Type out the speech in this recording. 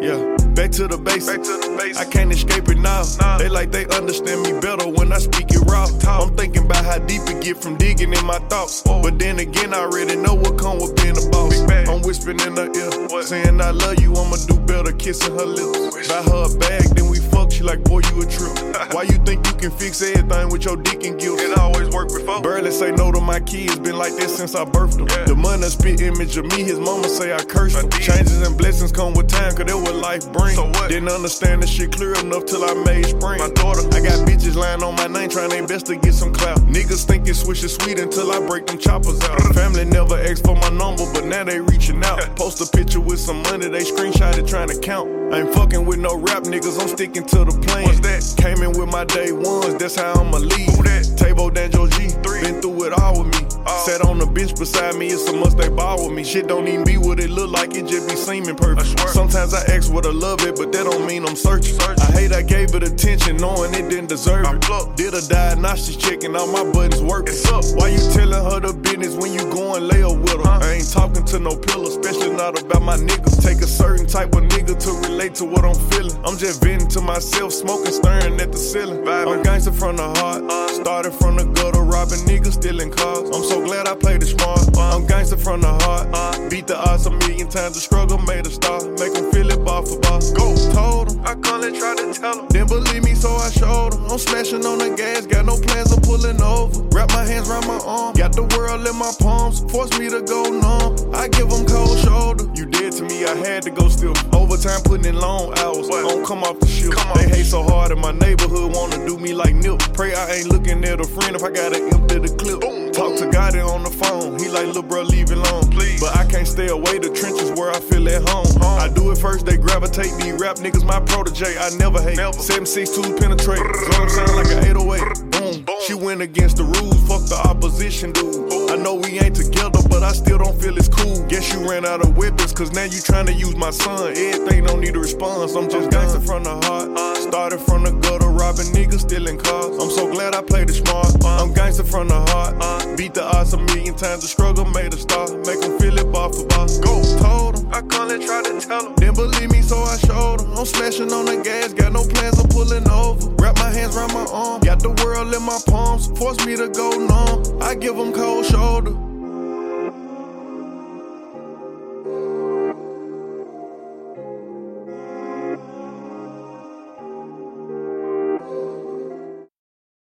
Yeah, back to the basics. Back to the basics. I can't escape it now. Nah. They like they understand me better when I speak it raw. I'm thinking about how deep it get from digging in my thoughts. But then again, I already know what come with being a boss. I'm whispering in her ear, saying I love you. I'ma do better, kissing her lips. Buy her a bag, then we fuck. She like, boy, you a trip. Why you think you can fix everything with your dick and guilt? It always worked before. Barely say no to my kids, been like this since I birthed them. Yeah. The money spit image of me, his mama say I cursed I him. did. Changes and blessings come with time, cause that what life brings. So what? Didn't understand the shit clear enough till I made spring. My daughter. I got bitches lying on my name, trying their best to get some clout. Niggas think it's swish is sweet until I break them choppers out. Family never asked for my number, but now they reaching out. Post a picture with some money, they screenshot it trying to count. I ain't fucking with no rap niggas, I'm sticking to the plan. What's that? Came in with my day ones, that's how I'ma leave. Who that? Tabo Danjo G, Three. been through it all with me. Oh. Sat on the bench beside me, it's a must they ball with me. Shit don't even be what it look like, it just be seeming perfect. I. Sometimes I ask what I love it, but that don't mean I'm searching. Searching. I hate I gave it attention, knowing it didn't deserve I it. plucked. Did a diagnostics checking, all my buttons working. Why you telling her the business when you going lay up with her? Huh? I ain't talking to no pillar, especially not about my niggas. Take a certain type of nigga to relate to what I'm feeling. I'm just venting to myself, smoking, staring at the ceiling. Vibing. I'm gangster from the heart, started from the gutter, robbing niggas, stealing cars. I'm so glad I played it smart. I'm gangster from the heart, beat the odds a million times. The struggle made a star, I'm smashing on the gas, got no plans of pulling over. Wrap my hands around my arm, got the world in my palms. Force me to go numb. I give 'em cold shoulder. You dead to me, I had to go still. Overtime putting in long hours. What? Don't come off the ship. They hate so hard in my neighborhood, wanna do me like Nip. Pray I ain't looking at a friend if I gotta empty the clip. Boom, Talk to God on the phone. He like, little bro, leave it alone. Please. But I can't stay away. The trenches where I feel at home. Home. I do it first, they gravitate. These rap niggas, my protege. I never hate. Never. 762 penetrate. Against the rules. Fuck the opposition, dude. I know we ain't together, but I still don't feel it's cool. Guess you ran out of weapons, cause now you trying to use my son. Everything don't need a response. I'm just gangster from the heart. Started from the gutter, robbing niggas, stealing cars. I'm so glad I played it smart. I'm gangster from the heart. Beat the odds a million times. The struggle made a star. Make 'em feel it bar for bar. Go, told 'em. I call and try to tell him. Didn't believe me, so I showed 'em. I'm smashing on the gas, got no plans of pulling over. My hands around my arm, got the world in my palms. Force me to go numb. I give 'em cold shoulder.